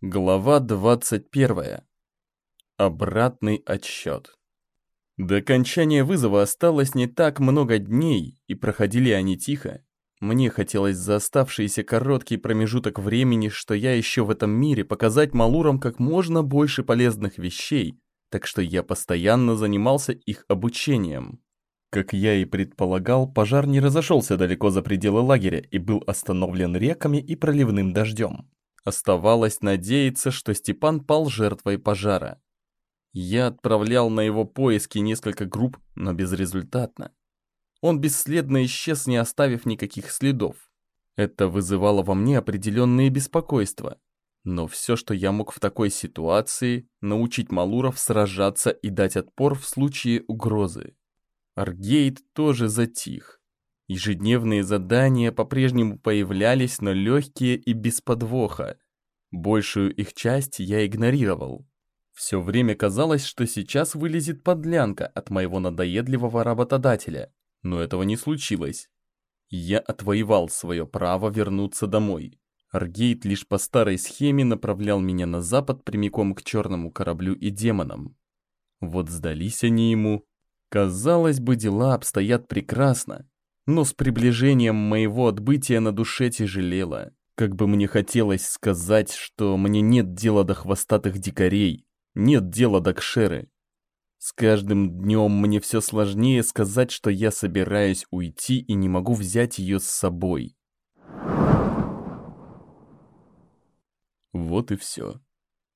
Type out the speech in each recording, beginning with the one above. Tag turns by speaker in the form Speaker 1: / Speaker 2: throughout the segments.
Speaker 1: Глава 21. Обратный отсчет. До окончания вызова осталось не так много дней, и проходили они тихо. Мне хотелось за оставшийся короткий промежуток времени, что я еще в этом мире, показать Малурам как можно больше полезных вещей, так что я постоянно занимался их обучением. Как я и предполагал, пожар не разошелся далеко за пределы лагеря и был остановлен реками и проливным дождем. Оставалось надеяться, что Степан пал жертвой пожара. Я отправлял на его поиски несколько групп, но безрезультатно. Он бесследно исчез, не оставив никаких следов. Это вызывало во мне определенные беспокойства. Но все, что я мог в такой ситуации, научить Малуров сражаться и дать отпор в случае угрозы. Аргейт тоже затих. Ежедневные задания по-прежнему появлялись, но легкие и без подвоха. Большую их часть я игнорировал. Все время казалось, что сейчас вылезет подлянка от моего надоедливого работодателя, но этого не случилось. Я отвоевал свое право вернуться домой. Аргейт лишь по старой схеме направлял меня на запад прямиком к черному кораблю и демонам. Вот сдались они ему. Казалось бы, дела обстоят прекрасно, но с приближением моего отбытия на душе тяжелело. Как бы мне хотелось сказать, что мне нет дела до хвостатых дикарей, нет дела до кшеры. С каждым днем мне все сложнее сказать, что я собираюсь уйти и не могу взять ее с собой. Вот и все.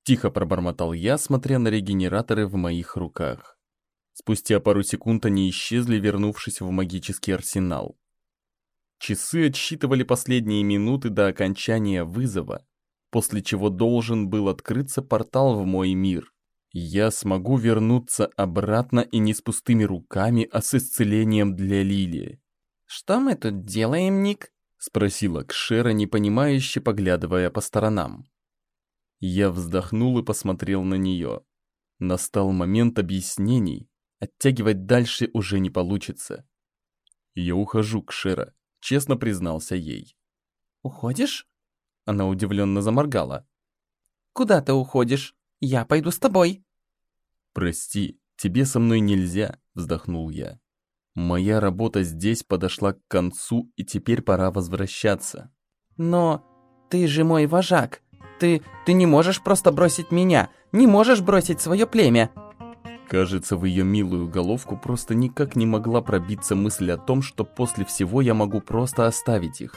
Speaker 1: Тихо пробормотал я, смотря на регенераторы в моих руках. Спустя пару секунд они исчезли, вернувшись в магический арсенал. Часы отсчитывали последние минуты до окончания вызова, после чего должен был открыться портал в мой мир. Я смогу вернуться обратно и не с пустыми руками, а с исцелением для Лилии.
Speaker 2: «Что мы тут делаем, Ник?»
Speaker 1: — спросила Кшера, непонимающе поглядывая по сторонам. Я вздохнул и посмотрел на нее. Настал момент объяснений, Оттягивать дальше уже не получится. Я ухожу, к Шера, честно признался ей.
Speaker 2: «Уходишь?»
Speaker 1: Она удивленно заморгала.
Speaker 2: «Куда ты уходишь? Я пойду с тобой».
Speaker 1: «Прости, тебе со мной нельзя», — вздохнул я. «Моя работа здесь подошла к концу, и теперь пора возвращаться».
Speaker 2: «Но ты же мой вожак. Ты... ты не можешь просто бросить меня, не можешь бросить свое племя».
Speaker 1: Кажется, в ее милую головку просто никак не могла пробиться мысль о том, что после всего я могу просто оставить их.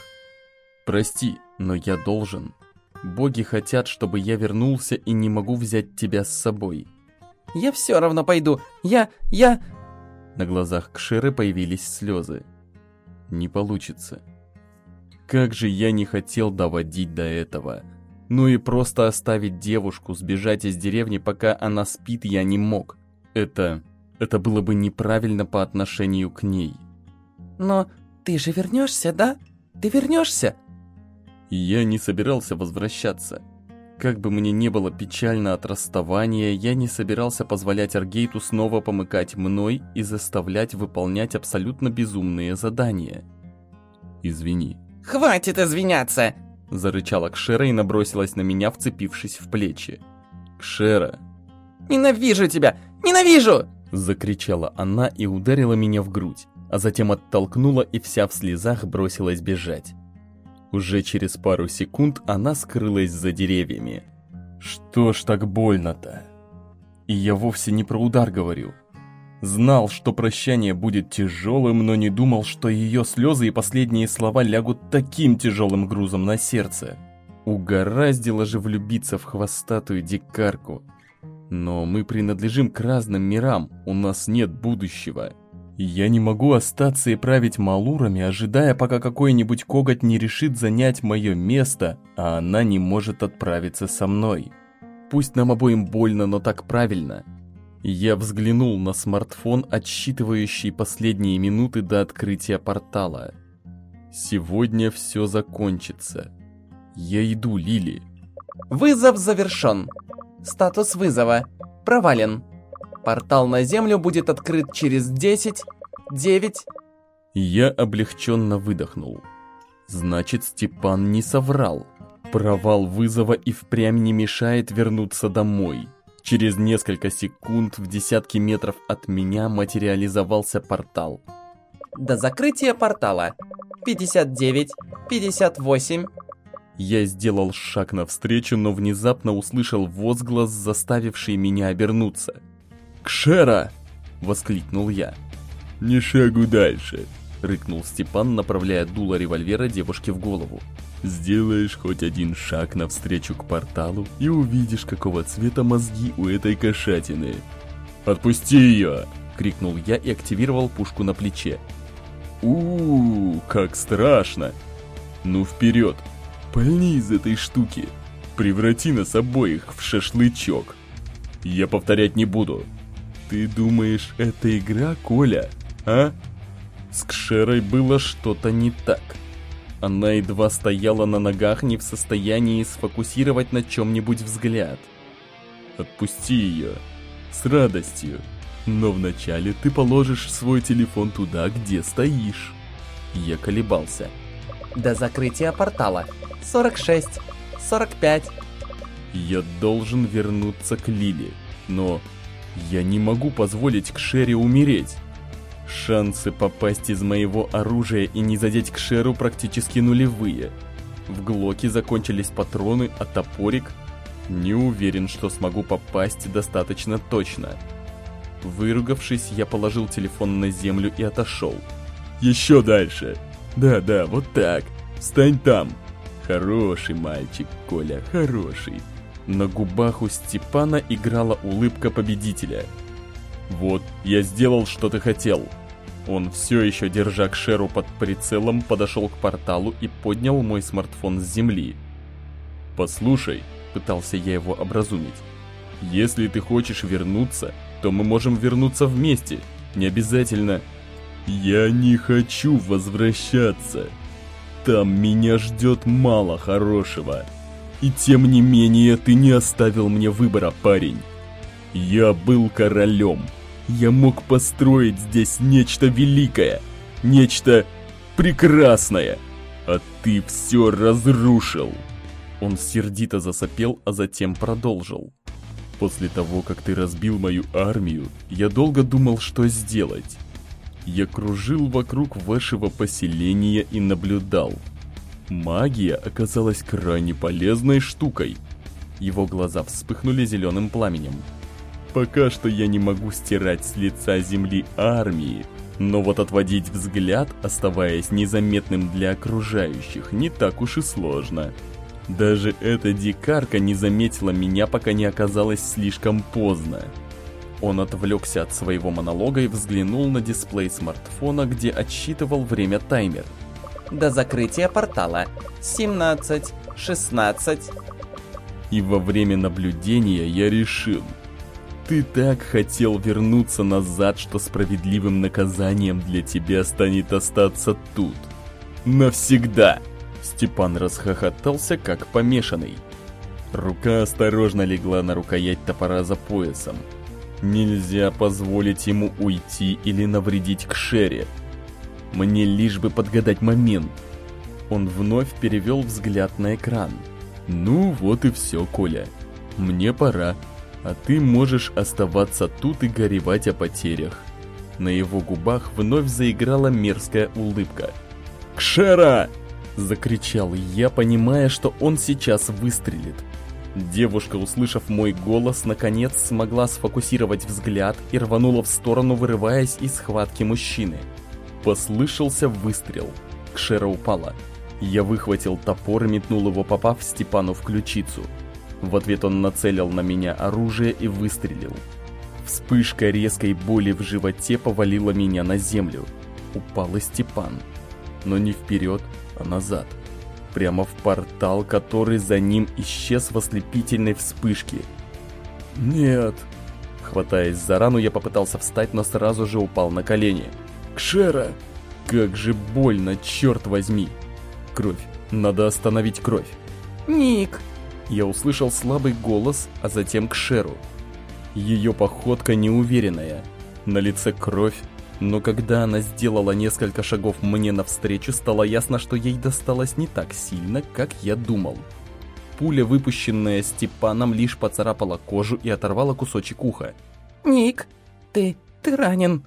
Speaker 1: Прости, но я должен. Боги хотят, чтобы я вернулся и не могу взять тебя с собой.
Speaker 2: Я все равно пойду. Я... я...
Speaker 1: На глазах Кшеры появились слезы. Не получится. Как же я не хотел доводить до этого. Ну и просто оставить девушку, сбежать из деревни, пока она спит, я не мог. Это... это было бы неправильно по отношению к ней.
Speaker 2: Но ты же вернешься, да? Ты вернешься?
Speaker 1: Я не собирался возвращаться. Как бы мне не было печально от расставания, я не собирался позволять Аргейту снова помыкать мной и заставлять выполнять абсолютно безумные задания. Извини.
Speaker 2: «Хватит извиняться!»
Speaker 1: Зарычала Кшера и набросилась на меня, вцепившись в плечи. «Кшера!»
Speaker 2: «Ненавижу тебя! Ненавижу!»
Speaker 1: Закричала она и ударила меня в грудь, а затем оттолкнула и вся в слезах бросилась бежать. Уже через пару секунд она скрылась за деревьями. Что ж так больно-то? И я вовсе не про удар говорю. Знал, что прощание будет тяжелым, но не думал, что ее слезы и последние слова лягут таким тяжелым грузом на сердце. Угораздило же влюбиться в хвостатую дикарку – но мы принадлежим к разным мирам, у нас нет будущего. я не могу остаться и править малурами, ожидая, пока какой-нибудь коготь не решит занять мое место, а она не может отправиться со мной. Пусть нам обоим больно, но так правильно. Я взглянул на смартфон, отсчитывающий последние минуты до открытия портала. Сегодня все закончится. Я иду, Лили.
Speaker 2: Вызов завершен. Статус вызова. Провален. Портал на Землю будет открыт через 10, 9...
Speaker 1: Я облегченно выдохнул. Значит, Степан не соврал. Провал вызова и впрямь не мешает вернуться домой. Через несколько секунд в десятки метров от меня материализовался портал.
Speaker 2: До закрытия портала. 59, 58.
Speaker 1: Я сделал шаг навстречу, но внезапно услышал возглас, заставивший меня обернуться. «Кшера!» — воскликнул я. «Не шагу дальше!» — рыкнул Степан, направляя дуло револьвера девушке в голову. Сделаешь хоть один шаг навстречу к порталу и увидишь, какого цвета мозги у этой кошатины. «Отпусти ее!» — крикнул я и активировал пушку на плече. у, как страшно! Ну вперед! Пальни из этой штуки! Преврати нас обоих в шашлычок! Я повторять не буду. Ты думаешь, это игра, Коля? А? С Кшерой было что-то не так. Она едва стояла на ногах, не в состоянии сфокусировать на чем-нибудь взгляд. Отпусти ее. С радостью. Но вначале ты положишь свой телефон туда, где стоишь. Я колебался.
Speaker 2: До закрытия портала. 46, 45.
Speaker 1: Я должен вернуться к Лиле, но я не могу позволить Кшере умереть. Шансы попасть из моего оружия и не задеть Кшеру практически нулевые. В Глоке закончились патроны, а топорик... Не уверен, что смогу попасть достаточно точно. Выругавшись, я положил телефон на землю и отошел. Еще дальше. Да-да, вот так. Встань там. Хороший мальчик, Коля, хороший. На губах у Степана играла улыбка победителя. «Вот, я сделал, что ты хотел». Он все еще, держа Кшеру под прицелом, подошел к порталу и поднял мой смартфон с земли. «Послушай», — пытался я его образумить, «если ты хочешь вернуться, то мы можем вернуться вместе, не обязательно...» «Я не хочу возвращаться. Там меня ждет мало хорошего. И тем не менее ты не оставил мне выбора, парень. Я был королем, я мог построить здесь нечто великое, нечто прекрасное, а ты все разрушил. Он сердито засопел, а затем продолжил. После того, как ты разбил мою армию, я долго думал, что сделать. Я кружил вокруг вашего поселения и наблюдал. Магия оказалась крайне полезной штукой. Его глаза вспыхнули зеленым пламенем. Пока что я не могу стирать с лица земли армии, но вот отводить взгляд, оставаясь незаметным для окружающих, не так уж и сложно. Даже эта дикарка не заметила меня, пока не оказалось слишком поздно. Он отвлекся от своего монолога и взглянул на дисплей смартфона, где отсчитывал время таймер.
Speaker 2: До закрытия портала. 17, 16.
Speaker 1: И во время наблюдения я решил, ты так хотел вернуться назад, что справедливым наказанием для тебя станет остаться тут. Навсегда!» Степан расхохотался, как помешанный. Рука осторожно легла на рукоять топора за поясом. Нельзя позволить ему уйти или навредить к Шере. Мне лишь бы подгадать момент. Он вновь перевел взгляд на экран. «Ну вот и все, Коля. Мне пора а ты можешь оставаться тут и горевать о потерях. На его губах вновь заиграла мерзкая улыбка. «Кшера!» – закричал я, понимая, что он сейчас выстрелит. Девушка, услышав мой голос, наконец смогла сфокусировать взгляд и рванула в сторону, вырываясь из схватки мужчины. Послышался выстрел. Кшера упала. Я выхватил топор и метнул его, попав Степану в ключицу. В ответ он нацелил на меня оружие и выстрелил. Вспышка резкой боли в животе повалила меня на землю. Упал и Степан. Но не вперед, а назад. Прямо в портал, который за ним исчез в ослепительной вспышке. «Нет!» Хватаясь за рану, я попытался встать, но сразу же упал на колени. «Кшера!» Как же больно, черт возьми! Кровь. Надо остановить кровь.
Speaker 2: «Ник!»
Speaker 1: я услышал слабый голос, а затем к Шеру. Ее походка неуверенная, на лице кровь, но когда она сделала несколько шагов мне навстречу, стало ясно, что ей досталось не так сильно, как я думал. пуля, выпущенная Степаном, лишь поцарапала кожу и оторвала кусочек уха.
Speaker 2: «Ник, ты... ты ранен!»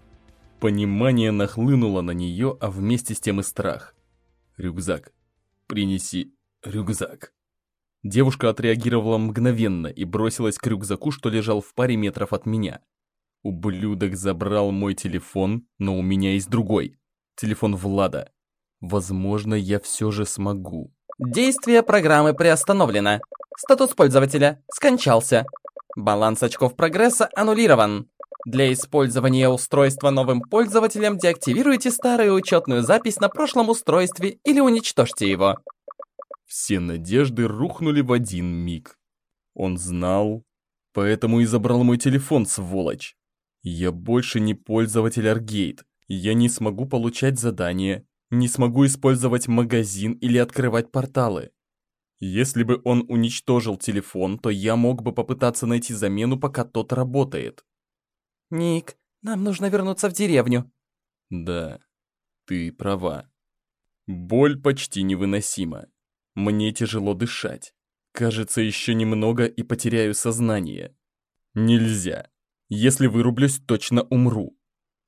Speaker 1: Понимание нахлынуло на нее, а вместе с тем и страх. «Рюкзак. Принеси рюкзак». Девушка отреагировала мгновенно и бросилась к рюкзаку, что лежал в паре метров от меня. Ублюдок забрал мой телефон, но у меня есть другой. Телефон Влада. Возможно, я все же смогу.
Speaker 2: Действие программы приостановлено. Статус пользователя скончался. Баланс очков прогресса аннулирован. Для использования устройства новым пользователем деактивируйте старую учетную запись на прошлом устройстве или уничтожьте его.
Speaker 1: Все надежды рухнули в один миг. Он знал, поэтому и забрал мой телефон, сволочь. Я больше не пользователь Аргейт. Я не смогу получать задания, не смогу использовать магазин или открывать порталы. Если бы он уничтожил телефон, то я мог бы попытаться найти замену, пока тот работает.
Speaker 2: «Ник, нам нужно вернуться в деревню».
Speaker 1: Да, ты права. Боль почти невыносима. Мне тяжело дышать. Кажется, еще немного и потеряю сознание. Нельзя. Если вырублюсь, точно умру.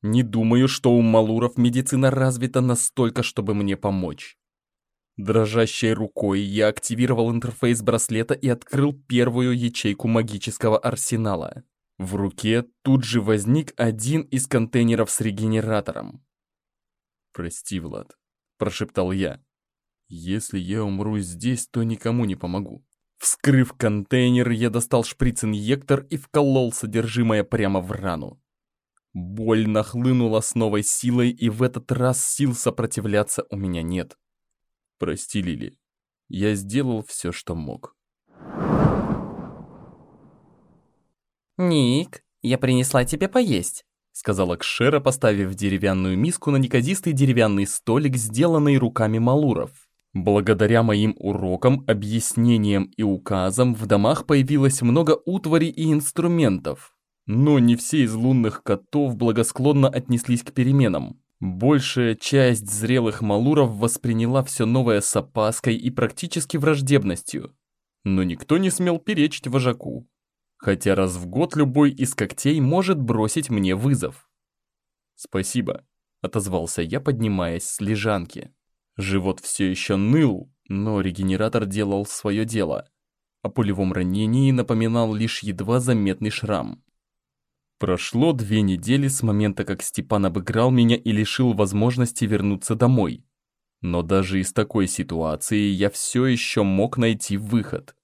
Speaker 1: Не думаю, что у Малуров медицина развита настолько, чтобы мне помочь. Дрожащей рукой я активировал интерфейс браслета и открыл первую ячейку магического арсенала. В руке тут же возник один из контейнеров с регенератором. «Прости, Влад», – прошептал я. Если я умру здесь, то никому не помогу. Вскрыв контейнер, я достал шприц-инъектор и вколол содержимое прямо в рану. Боль нахлынула с новой силой, и в этот раз сил сопротивляться у меня нет. Прости, Лили. Я сделал все, что мог.
Speaker 2: «Ник, я принесла тебе поесть», —
Speaker 1: сказала Кшера, поставив деревянную миску на неказистый деревянный столик, сделанный руками малуров. Благодаря моим урокам, объяснениям и указам в домах появилось много утвари и инструментов. Но не все из лунных котов благосклонно отнеслись к переменам. Большая часть зрелых малуров восприняла все новое с опаской и практически враждебностью. Но никто не смел перечить вожаку. Хотя раз в год любой из когтей может бросить мне вызов. «Спасибо», — отозвался я, поднимаясь с лежанки. Живот все еще ныл, но регенератор делал свое дело. О пулевом ранении напоминал лишь едва заметный шрам. Прошло две недели с момента, как Степан обыграл меня и лишил возможности вернуться домой. Но даже из такой ситуации я все еще мог найти выход.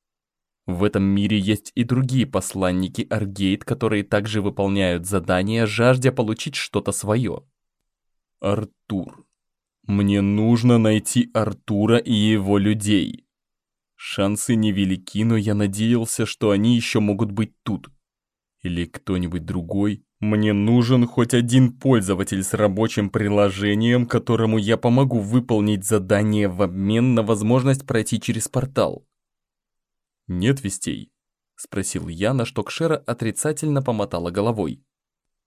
Speaker 1: В этом мире есть и другие посланники Аргейт, которые также выполняют задания, жаждя получить что-то свое. Артур. Мне нужно найти Артура и его людей. Шансы невелики, но я надеялся, что они еще могут быть тут. Или кто-нибудь другой. Мне нужен хоть один пользователь с рабочим приложением, которому я помогу выполнить задание в обмен на возможность пройти через портал. «Нет вестей?» – спросил я, на что Кшера отрицательно помотала головой.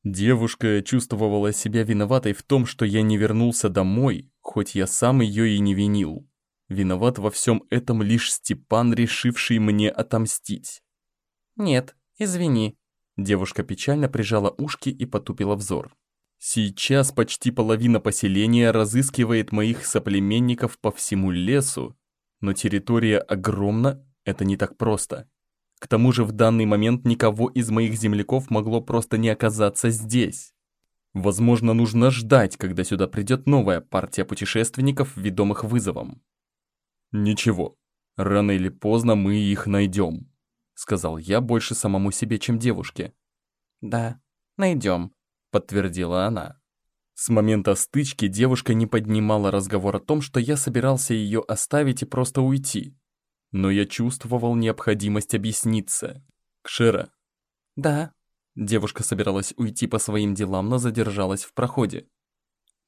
Speaker 1: Девушка чувствовала себя виноватой в том, что я не вернулся домой, хоть я сам ее и не винил. Виноват во всем этом лишь Степан, решивший мне отомстить.
Speaker 2: «Нет, извини».
Speaker 1: Девушка печально прижала ушки и потупила взор. Сейчас почти половина поселения разыскивает моих соплеменников по всему лесу, но территория огромна, это не так просто. К тому же в данный момент никого из моих земляков могло просто не оказаться здесь. Возможно, нужно ждать, когда сюда придет новая партия путешественников, ведомых вызовом. «Ничего, рано или поздно мы их найдем», — сказал я больше самому себе, чем девушке.
Speaker 2: «Да, найдем», — подтвердила она.
Speaker 1: С момента стычки девушка не поднимала разговор о том, что я собирался ее оставить и просто уйти но я чувствовал необходимость объясниться. «Кшера».
Speaker 2: «Да».
Speaker 1: Девушка собиралась уйти по своим делам, но задержалась в проходе.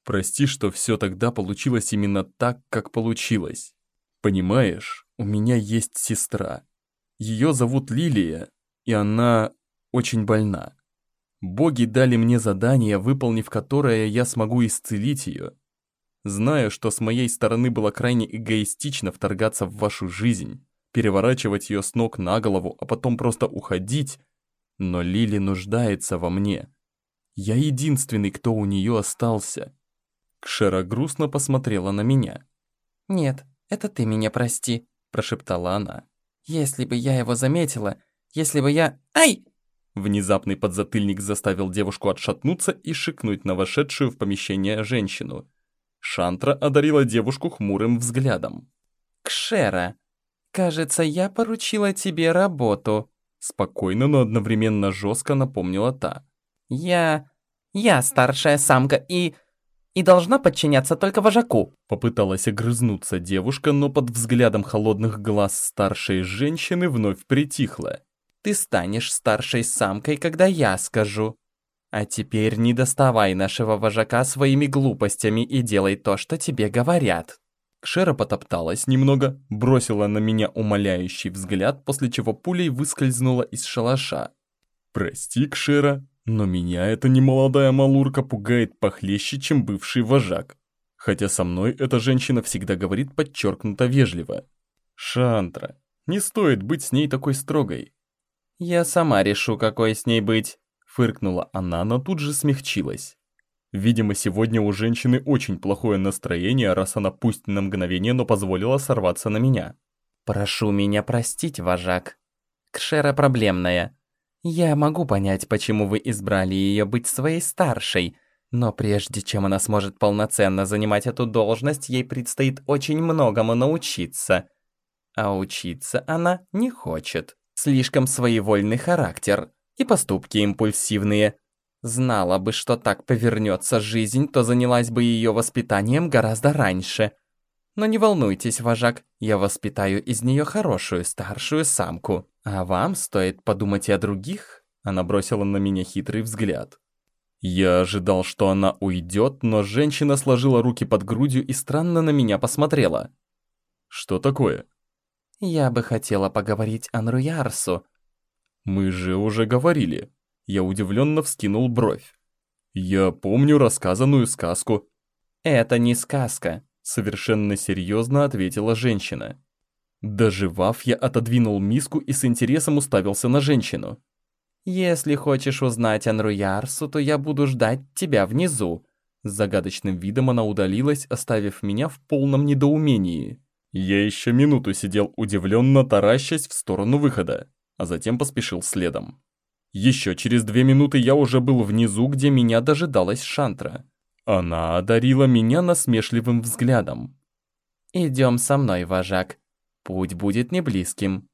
Speaker 1: «Прости, что все тогда получилось именно так, как получилось. Понимаешь, у меня есть сестра. Ее зовут Лилия, и она очень больна. Боги дали мне задание, выполнив которое я смогу исцелить ее. Знаю, что с моей стороны было крайне эгоистично вторгаться в вашу жизнь, переворачивать ее с ног на голову, а потом просто уходить. Но Лили нуждается во мне. Я единственный, кто у нее остался. Кшера грустно посмотрела на меня.
Speaker 2: «Нет, это ты меня прости», – прошептала она. «Если бы я его заметила, если бы я... Ай!»
Speaker 1: Внезапный подзатыльник заставил девушку отшатнуться и шикнуть на вошедшую в помещение женщину. Шантра одарила девушку хмурым взглядом.
Speaker 2: «Кшера, кажется, я поручила тебе работу»,
Speaker 1: спокойно, но одновременно жестко напомнила та.
Speaker 2: «Я... я старшая самка и... и должна подчиняться только вожаку».
Speaker 1: Попыталась огрызнуться девушка, но под взглядом холодных глаз старшей женщины вновь притихла.
Speaker 2: Ты станешь старшей самкой, когда я скажу. А теперь не доставай нашего вожака своими глупостями и делай то, что тебе говорят».
Speaker 1: Кшера потопталась немного, бросила на меня умоляющий взгляд, после чего пулей выскользнула из шалаша. «Прости, Кшера, но меня эта немолодая малурка пугает похлеще, чем бывший вожак. Хотя со мной эта женщина всегда говорит подчеркнуто вежливо. Шантра, не стоит быть с ней такой строгой.
Speaker 2: «Я сама решу, какой с ней быть», —
Speaker 1: фыркнула она, но тут же смягчилась. Видимо, сегодня у женщины очень плохое настроение, раз она пусть на мгновение, но позволила сорваться на меня.
Speaker 2: «Прошу меня простить, вожак. Кшера проблемная. Я могу понять, почему вы избрали ее быть своей старшей, но прежде чем она сможет полноценно занимать эту должность, ей предстоит очень многому научиться. А учиться она не хочет». Слишком своевольный характер и поступки импульсивные. Знала бы, что так повернется жизнь, то занялась бы ее воспитанием гораздо раньше. Но не волнуйтесь, вожак, я воспитаю из нее хорошую старшую самку. А вам стоит подумать и о других.
Speaker 1: Она бросила на меня хитрый взгляд. Я ожидал, что она уйдет, но женщина сложила руки под грудью и странно на меня посмотрела. Что такое?
Speaker 2: «Я бы хотела поговорить о Нруярсу».
Speaker 1: «Мы же уже говорили». Я удивленно вскинул бровь. «Я помню рассказанную сказку».
Speaker 2: «Это не сказка», —
Speaker 1: совершенно серьезно ответила женщина. Доживав, я отодвинул миску и с интересом уставился на женщину.
Speaker 2: «Если хочешь узнать о Нруярсу, то я буду ждать тебя внизу». С загадочным видом она удалилась, оставив меня в полном недоумении.
Speaker 1: Я еще минуту сидел удивленно таращась в сторону выхода, а затем поспешил следом. Еще через две минуты я уже был внизу, где меня дожидалась Шантра. Она одарила меня насмешливым взглядом.
Speaker 2: «Идем со мной, вожак. Путь будет не близким».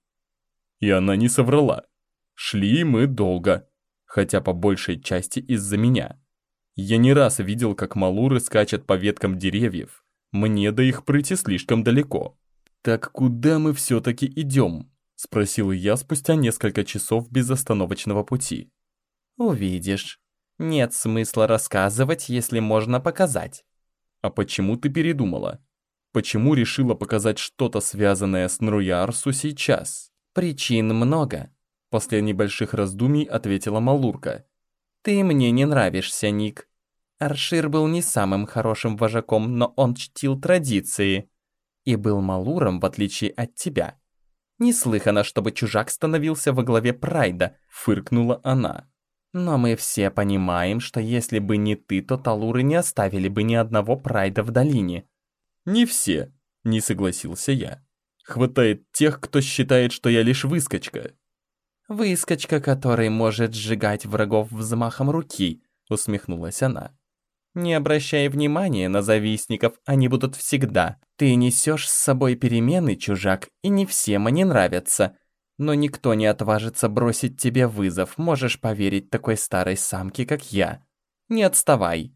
Speaker 1: И она не соврала. Шли мы долго, хотя по большей части из-за меня. Я не раз видел, как малуры скачут по веткам деревьев, мне до их прыти слишком далеко. «Так куда мы все-таки идем?» – спросил я спустя несколько часов безостановочного пути.
Speaker 2: «Увидишь. Нет смысла рассказывать, если можно показать».
Speaker 1: «А почему ты передумала? Почему решила показать что-то, связанное с Нруярсу сейчас?»
Speaker 2: «Причин много», – после небольших раздумий ответила Малурка. «Ты мне не нравишься, Ник. Аршир был не самым хорошим вожаком, но он чтил традиции. И был малуром, в отличие от тебя. Неслыхано, чтобы чужак становился во главе прайда, фыркнула она. Но мы все понимаем, что если бы не ты, то талуры не оставили бы ни одного прайда в долине.
Speaker 1: Не все, не согласился я. Хватает тех, кто считает, что я лишь выскочка.
Speaker 2: Выскочка, который может сжигать врагов взмахом руки, усмехнулась она. Не обращай внимания на завистников, они будут всегда. Ты несешь с собой перемены, чужак, и не всем они нравятся. Но никто не отважится бросить тебе вызов, можешь поверить такой старой самке, как я. Не отставай.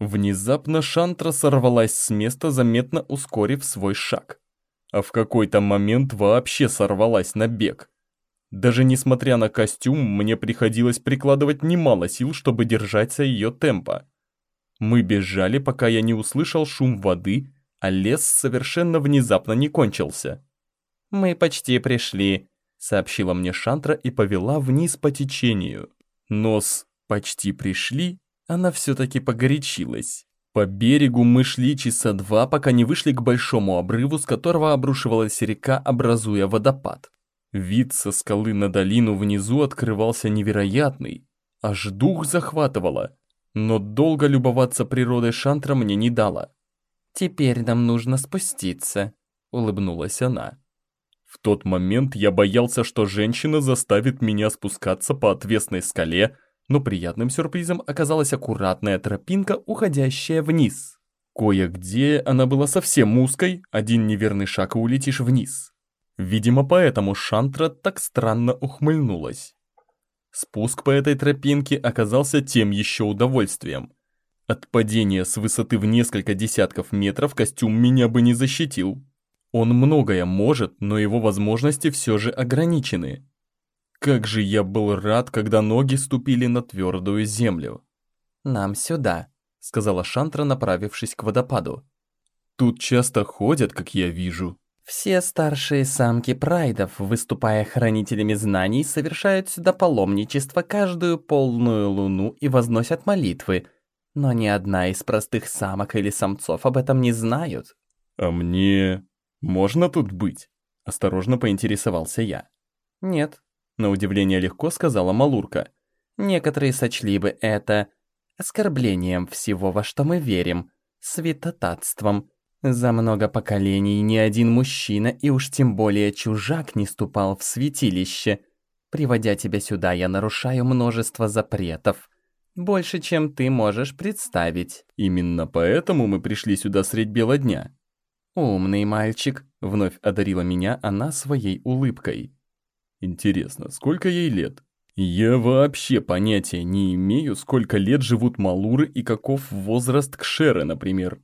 Speaker 1: Внезапно Шантра сорвалась с места, заметно ускорив свой шаг. А в какой-то момент вообще сорвалась на бег. Даже несмотря на костюм, мне приходилось прикладывать немало сил, чтобы держаться ее темпа. Мы бежали, пока я не услышал шум воды, а лес совершенно внезапно не кончился.
Speaker 2: «Мы почти пришли», — сообщила мне Шантра и повела вниз по течению.
Speaker 1: Нос «почти пришли» она все-таки погорячилась. По берегу мы шли часа два, пока не вышли к большому обрыву, с которого обрушивалась река, образуя водопад. Вид со скалы на долину внизу открывался невероятный, аж дух захватывало, но долго любоваться природой Шантра мне не дало.
Speaker 2: «Теперь нам нужно спуститься», — улыбнулась она.
Speaker 1: В тот момент я боялся, что женщина заставит меня спускаться по отвесной скале, но приятным сюрпризом оказалась аккуратная тропинка, уходящая вниз. Кое-где она была совсем узкой, один неверный шаг и улетишь вниз. Видимо, поэтому Шантра так странно ухмыльнулась. Спуск по этой тропинке оказался тем еще удовольствием. От падения с высоты в несколько десятков метров костюм меня бы не защитил. Он многое может, но его возможности все же ограничены. Как же я был рад, когда ноги ступили на твердую землю.
Speaker 2: «Нам сюда», — сказала Шантра, направившись к водопаду.
Speaker 1: «Тут часто ходят, как я вижу».
Speaker 2: «Все старшие самки прайдов, выступая хранителями знаний, совершают сюда паломничество каждую полную луну и возносят молитвы, но ни одна из простых самок или самцов об этом не знают».
Speaker 1: «А мне можно тут быть?» – осторожно поинтересовался я.
Speaker 2: «Нет»,
Speaker 1: на удивление легко сказала Малурка.
Speaker 2: Некоторые сочли бы это оскорблением всего, во что мы верим, святотатством. За много поколений ни один мужчина и уж тем более чужак не ступал в святилище. Приводя тебя сюда, я нарушаю множество запретов. Больше, чем ты можешь представить.
Speaker 1: Именно поэтому мы пришли сюда средь бела дня.
Speaker 2: Умный мальчик, вновь одарила меня она своей улыбкой.
Speaker 1: Интересно, сколько ей лет? Я вообще понятия не имею, сколько лет живут малуры и каков возраст кшеры, например.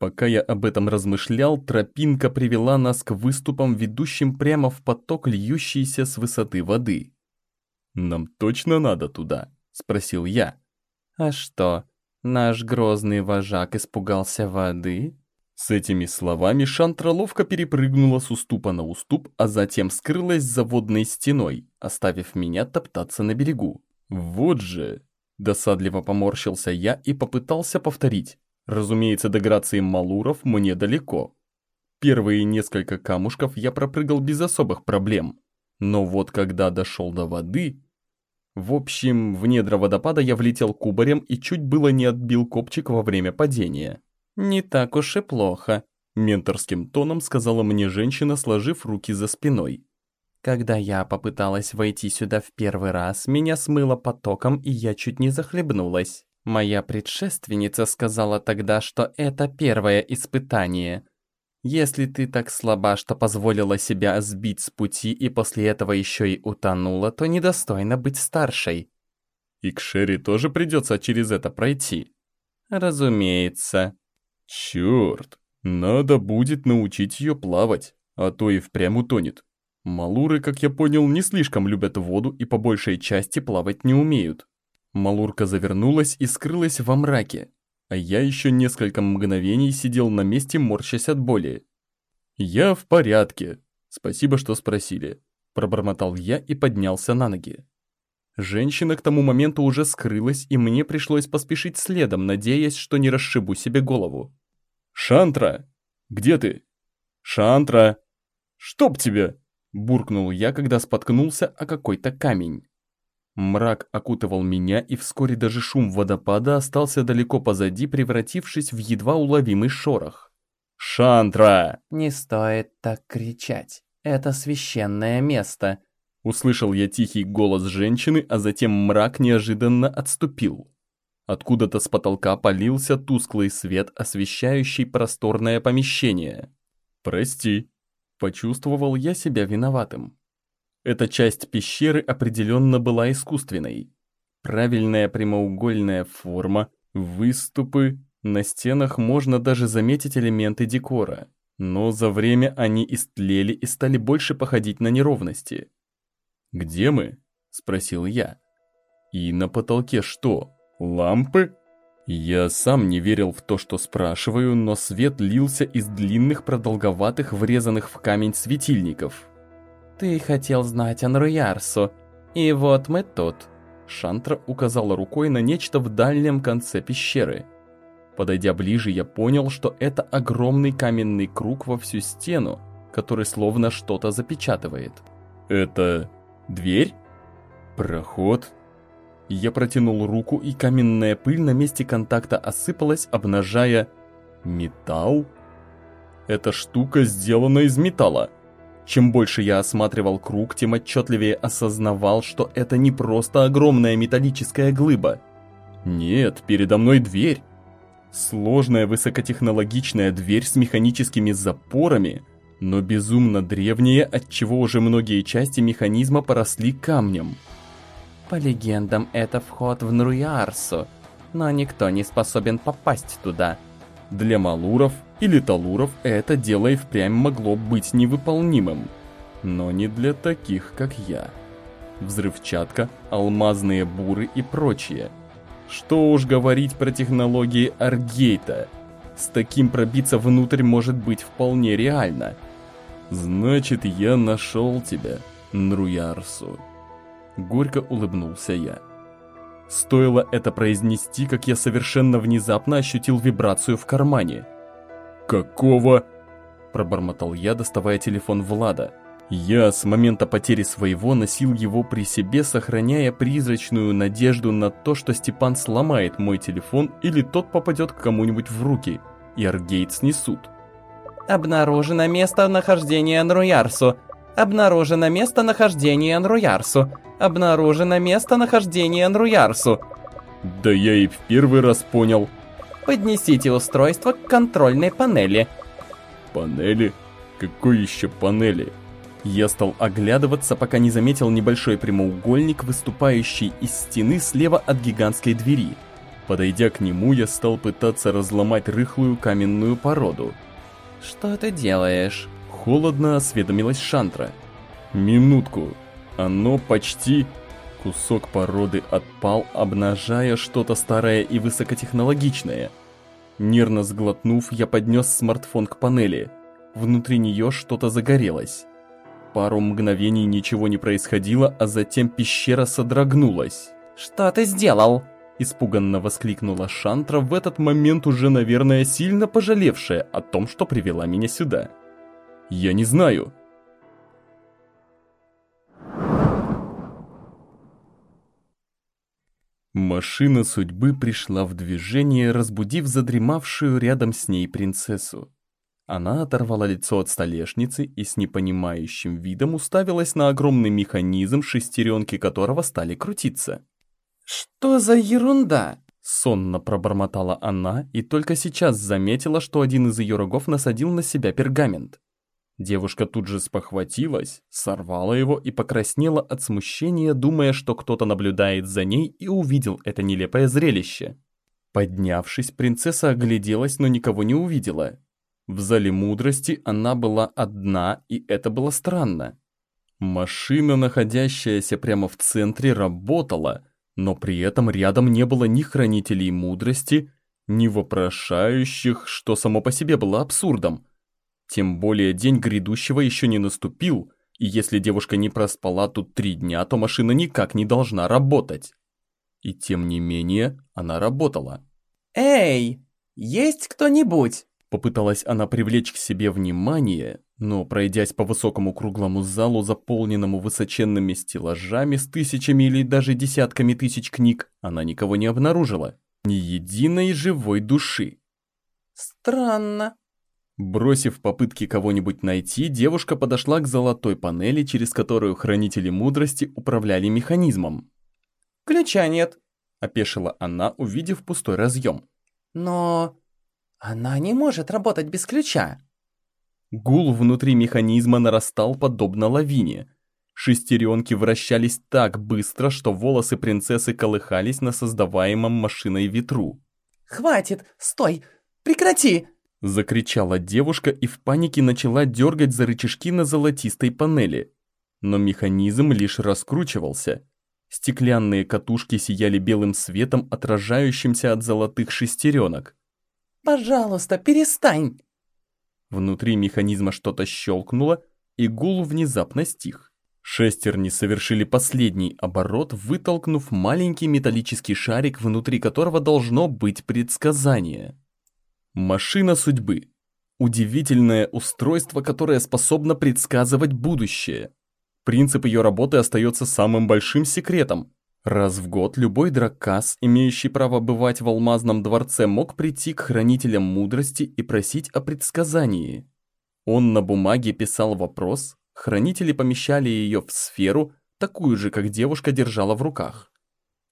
Speaker 1: Пока я об этом размышлял, тропинка привела нас к выступам, ведущим прямо в поток, льющийся с высоты воды. «Нам точно надо туда?» – спросил я.
Speaker 2: «А что, наш грозный вожак испугался воды?»
Speaker 1: С этими словами Шантра ловко перепрыгнула с уступа на уступ, а затем скрылась за водной стеной, оставив меня топтаться на берегу. Вот же! Досадливо поморщился я и попытался повторить. Разумеется, до грации Малуров мне далеко. Первые несколько камушков я пропрыгал без особых проблем. Но вот когда дошел до воды... В общем, в недра водопада я влетел кубарем и чуть было не отбил копчик во время падения.
Speaker 2: «Не так уж и плохо», –
Speaker 1: менторским тоном сказала мне женщина, сложив руки за спиной.
Speaker 2: «Когда я попыталась войти сюда в первый раз, меня смыло потоком, и я чуть не захлебнулась. Моя предшественница сказала тогда, что это первое испытание. Если ты так слаба, что позволила себя сбить с пути и после этого еще и утонула, то недостойно быть старшей».
Speaker 1: «И к Шерри тоже придется через это пройти?»
Speaker 2: «Разумеется»,
Speaker 1: Черт, надо будет научить ее плавать, а то и впрямь утонет. Малуры, как я понял, не слишком любят воду и по большей части плавать не умеют. Малурка завернулась и скрылась во мраке, а я еще несколько мгновений сидел на месте, морщась от боли. «Я в порядке. Спасибо, что спросили», – пробормотал я и поднялся на ноги. Женщина к тому моменту уже скрылась, и мне пришлось поспешить следом, надеясь, что не расшибу себе голову. «Шантра! Где ты? Шантра! Чтоб тебя!» Буркнул я, когда споткнулся о какой-то камень. Мрак окутывал меня, и вскоре даже шум водопада остался далеко позади, превратившись в едва уловимый шорох. «Шантра!»
Speaker 2: «Не стоит так кричать. Это священное место»,
Speaker 1: Услышал я тихий голос женщины, а затем мрак неожиданно отступил. Откуда-то с потолка полился тусклый свет, освещающий просторное помещение. «Прости», – почувствовал я себя виноватым. Эта часть пещеры определенно была искусственной. Правильная прямоугольная форма, выступы, на стенах можно даже заметить элементы декора. Но за время они истлели и стали больше походить на неровности. «Где мы?» – спросил я. «И на потолке что?» Лампы? Я сам не верил в то, что спрашиваю, но свет лился из длинных продолговатых врезанных в камень светильников.
Speaker 2: «Ты хотел знать Анруярсу, и вот мы тут».
Speaker 1: Шантра указала рукой на нечто в дальнем конце пещеры. Подойдя ближе, я понял, что это огромный каменный круг во всю стену, который словно что-то запечатывает. Это дверь? Проход? Я протянул руку, и каменная пыль на месте контакта осыпалась, обнажая металл. Эта штука сделана из металла. Чем больше я осматривал круг, тем отчетливее осознавал, что это не просто огромная металлическая глыба. Нет, передо мной дверь. Сложная высокотехнологичная дверь с механическими запорами, но безумно древняя, отчего уже многие части механизма поросли камнем.
Speaker 2: По легендам, это вход в Нруярсу, но никто не способен попасть туда.
Speaker 1: Для малуров или талуров это дело и впрямь могло быть невыполнимым. Но не для таких, как я. Взрывчатка, алмазные буры и прочее. Что уж говорить про технологии Аргейта. С таким пробиться внутрь может быть вполне реально. Значит, я нашел тебя, Нруярсу. Горько улыбнулся я. Стоило это произнести, как я совершенно внезапно ощутил вибрацию в кармане. «Какого?» – пробормотал я, доставая телефон Влада. Я с момента потери своего носил его при себе, сохраняя призрачную надежду на то, что Степан сломает мой телефон или тот попадет к кому-нибудь в руки, и Аргейт снесут.
Speaker 2: Обнаружено место нахождения Нруярсу. Обнаружено место нахождения Нруярсу. Обнаружено место нахождения Нруярсу.
Speaker 1: Да я и в первый раз понял.
Speaker 2: Поднесите устройство к контрольной панели.
Speaker 1: Панели? Какой еще панели? Я стал оглядываться, пока не заметил небольшой прямоугольник, выступающий из стены слева от гигантской двери. Подойдя к нему, я стал пытаться разломать рыхлую каменную породу.
Speaker 2: «Что ты делаешь?»
Speaker 1: Холодно осведомилась Шантра. «Минутку. Оно почти...» Кусок породы отпал, обнажая что-то старое и высокотехнологичное. Нервно сглотнув, я поднес смартфон к панели. Внутри нее что-то загорелось. Пару мгновений ничего не происходило, а затем пещера содрогнулась.
Speaker 2: «Что ты сделал?»
Speaker 1: Испуганно воскликнула Шантра, в этот момент уже, наверное, сильно пожалевшая о том, что привела меня сюда. «Я не знаю», Машина судьбы пришла в движение, разбудив задремавшую рядом с ней принцессу. Она оторвала лицо от столешницы и с непонимающим видом уставилась на огромный механизм, шестеренки которого стали крутиться.
Speaker 2: «Что за ерунда?»
Speaker 1: Сонно пробормотала она и только сейчас заметила, что один из ее рогов насадил на себя пергамент. Девушка тут же спохватилась, сорвала его и покраснела от смущения, думая, что кто-то наблюдает за ней и увидел это нелепое зрелище. Поднявшись, принцесса огляделась, но никого не увидела. В зале мудрости она была одна, и это было странно. Машина, находящаяся прямо в центре, работала, но при этом рядом не было ни хранителей мудрости, ни вопрошающих, что само по себе было абсурдом. Тем более день грядущего еще не наступил, и если девушка не проспала тут три дня, то машина никак не должна работать. И тем не менее, она работала.
Speaker 2: «Эй, есть кто-нибудь?»
Speaker 1: Попыталась она привлечь к себе внимание, но, пройдясь по высокому круглому залу, заполненному высоченными стеллажами с тысячами или даже десятками тысяч книг, она никого не обнаружила. Ни единой живой души.
Speaker 2: «Странно»,
Speaker 1: Бросив попытки кого-нибудь найти, девушка подошла к золотой панели, через которую хранители мудрости управляли механизмом.
Speaker 2: «Ключа нет», –
Speaker 1: опешила она, увидев пустой разъем.
Speaker 2: «Но она не может работать без ключа».
Speaker 1: Гул внутри механизма нарастал подобно лавине. Шестеренки вращались так быстро, что волосы принцессы колыхались на создаваемом машиной ветру.
Speaker 2: «Хватит! Стой! Прекрати!»
Speaker 1: Закричала девушка и в панике начала дергать за рычажки на золотистой панели. Но механизм лишь раскручивался. Стеклянные катушки сияли белым светом, отражающимся от золотых шестеренок.
Speaker 2: «Пожалуйста, перестань!»
Speaker 1: Внутри механизма что-то щелкнуло, и гул внезапно стих. Шестерни совершили последний оборот, вытолкнув маленький металлический шарик, внутри которого должно быть предсказание. Машина судьбы. Удивительное устройство, которое способно предсказывать будущее. Принцип ее работы остается самым большим секретом. Раз в год любой драккас, имеющий право бывать в алмазном дворце, мог прийти к хранителям мудрости и просить о предсказании. Он на бумаге писал вопрос, хранители помещали ее в сферу, такую же, как девушка держала в руках.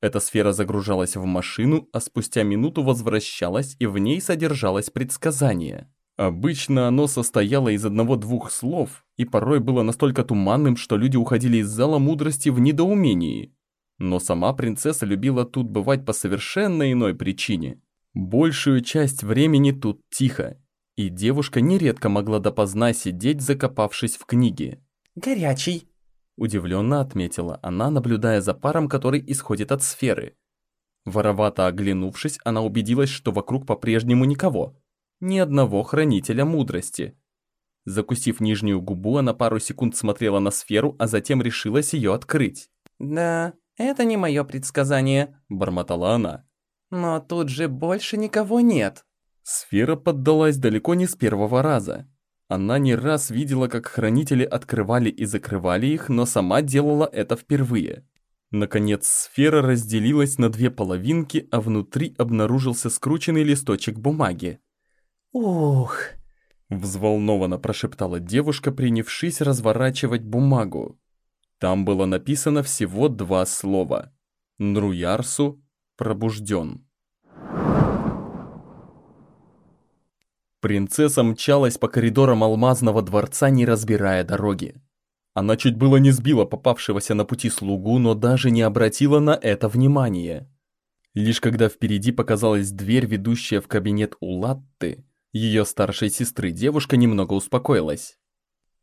Speaker 1: Эта сфера загружалась в машину, а спустя минуту возвращалась, и в ней содержалось предсказание. Обычно оно состояло из одного-двух слов, и порой было настолько туманным, что люди уходили из зала мудрости в недоумении. Но сама принцесса любила тут бывать по совершенно иной причине. Большую часть времени тут тихо, и девушка нередко могла допоздна сидеть, закопавшись в книге.
Speaker 2: «Горячий», –
Speaker 1: удивленно отметила она, наблюдая за паром, который исходит от сферы. Воровато оглянувшись, она убедилась, что вокруг по-прежнему никого – ни одного хранителя мудрости. Закусив нижнюю губу, она пару секунд смотрела на сферу, а затем решилась ее открыть.
Speaker 2: «Да, это не мое предсказание», –
Speaker 1: бормотала она.
Speaker 2: «Но тут же больше никого нет».
Speaker 1: Сфера поддалась далеко не с первого раза. Она не раз видела, как хранители открывали и закрывали их, но сама делала это впервые. Наконец сфера разделилась на две половинки, а внутри обнаружился скрученный листочек бумаги.
Speaker 2: «Ух!»
Speaker 1: – взволнованно прошептала девушка, принявшись разворачивать бумагу. Там было написано всего два слова. Нруярсу пробужден. Принцесса мчалась по коридорам алмазного дворца, не разбирая дороги. Она чуть было не сбила попавшегося на пути слугу, но даже не обратила на это внимания. Лишь когда впереди показалась дверь, ведущая в кабинет у Латты, ее старшей сестры, девушка немного успокоилась.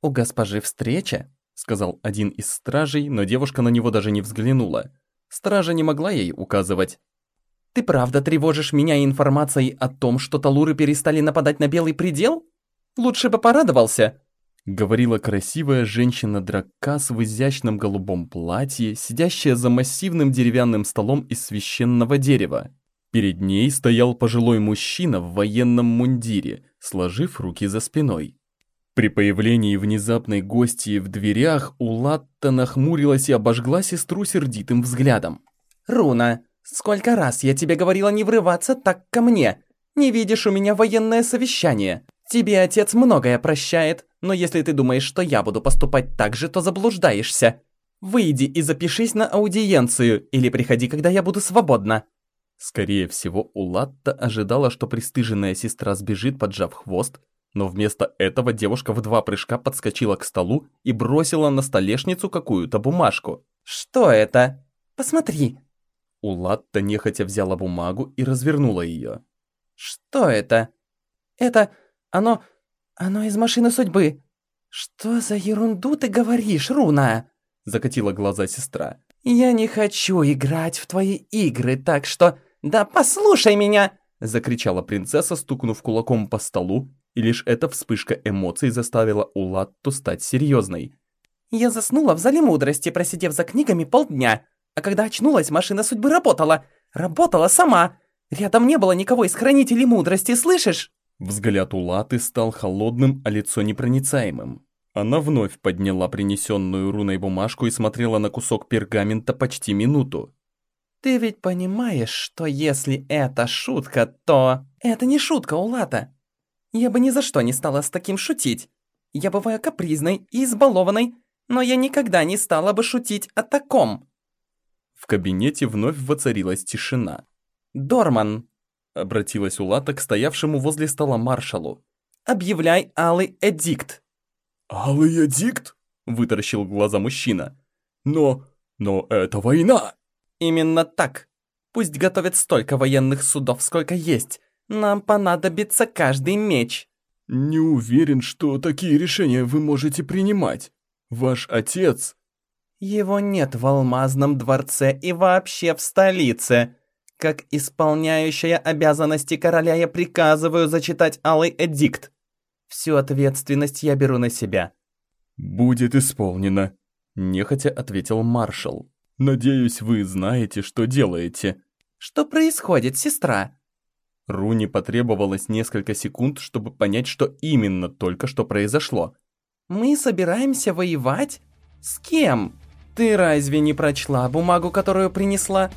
Speaker 2: «У госпожи встреча?»
Speaker 1: — сказал один из стражей, но девушка на него даже не взглянула. Стража не могла ей указывать.
Speaker 2: «Ты правда тревожишь меня информацией о том, что талуры перестали нападать на Белый Предел? Лучше бы порадовался!»
Speaker 1: Говорила красивая женщина-драккас в изящном голубом платье, сидящая за массивным деревянным столом из священного дерева. Перед ней стоял пожилой мужчина в военном мундире, сложив руки за спиной. При появлении внезапной гости в дверях Улатта нахмурилась и обожгла сестру сердитым взглядом.
Speaker 2: «Руна, сколько раз я тебе говорила не врываться так ко мне? Не видишь у меня военное совещание? Тебе отец многое прощает, но если ты думаешь, что я буду поступать так же, то заблуждаешься. Выйди и запишись на аудиенцию, или приходи, когда я буду свободна».
Speaker 1: Скорее всего, Улатта ожидала, что пристыженная сестра сбежит, поджав хвост, но вместо этого девушка в два прыжка подскочила к столу и бросила на столешницу какую-то бумажку.
Speaker 2: «Что это? Посмотри!»
Speaker 1: Улатта нехотя взяла бумагу и развернула ее.
Speaker 2: «Что это? Это... оно... оно из машины судьбы. Что за ерунду ты говоришь, Руна?»
Speaker 1: Закатила глаза сестра.
Speaker 2: «Я не хочу играть в твои игры, так что «Да послушай меня!» – закричала принцесса, стукнув кулаком по столу, и лишь эта вспышка эмоций заставила Улатту стать серьезной. «Я заснула в зале мудрости, просидев за книгами полдня, а когда очнулась, машина судьбы работала. Работала сама. Рядом не было никого из хранителей мудрости, слышишь?»
Speaker 1: Взгляд Улаты стал холодным, а лицо непроницаемым. Она вновь подняла принесенную руной бумажку и смотрела на кусок пергамента почти минуту.
Speaker 2: Ты ведь понимаешь, что если это шутка, то... Это не шутка, Улата. Я бы ни за что не стала с таким шутить. Я бываю капризной и избалованной, но я никогда не стала бы шутить о таком.
Speaker 1: В кабинете вновь воцарилась тишина.
Speaker 2: «Дорман», —
Speaker 1: обратилась Улата к стоявшему возле стола маршалу.
Speaker 2: «Объявляй алый эдикт».
Speaker 3: «Алый эдикт?» — вытаращил глаза мужчина. «Но... но это война!»
Speaker 2: Именно так. Пусть готовят столько военных судов, сколько есть. Нам понадобится каждый меч.
Speaker 3: Не уверен, что такие решения вы можете принимать. Ваш отец...
Speaker 2: Его нет в Алмазном дворце и вообще в столице. Как исполняющая обязанности короля я приказываю зачитать Алый Эдикт. Всю ответственность я беру на себя.
Speaker 3: «Будет исполнено», –
Speaker 1: нехотя ответил маршал.
Speaker 3: Надеюсь, вы знаете, что делаете».
Speaker 2: «Что происходит, сестра?»
Speaker 1: Руни потребовалось несколько секунд, чтобы понять, что именно только что произошло.
Speaker 2: «Мы собираемся воевать? С кем? Ты разве не прочла бумагу, которую принесла?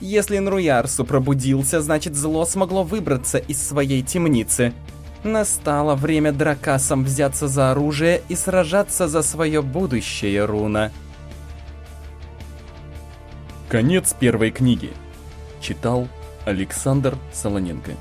Speaker 2: Если Нруярсу пробудился, значит зло смогло выбраться из своей темницы. Настало время дракасам взяться за оружие и сражаться за свое будущее, Руна».
Speaker 1: Конец первой книги. Читал Александр Солоненко.